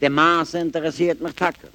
Der Maße interessiert mich Tacke.